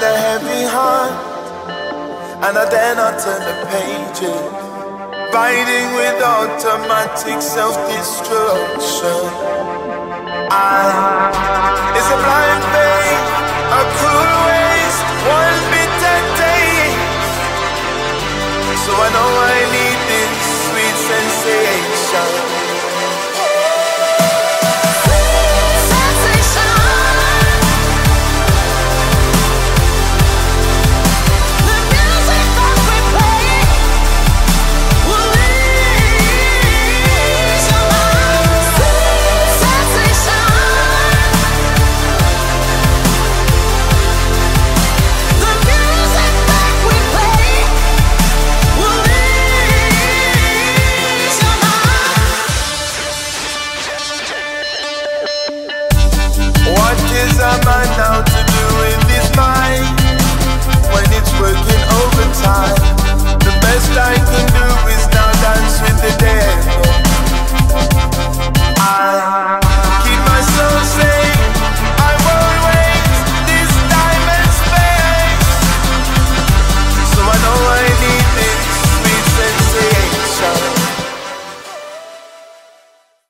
A heavy heart, and I dare not turn the pages. Riding with automatic self-destruction. I it's a blind faith, a cruel waste, one bitter day. So I know I. is a man now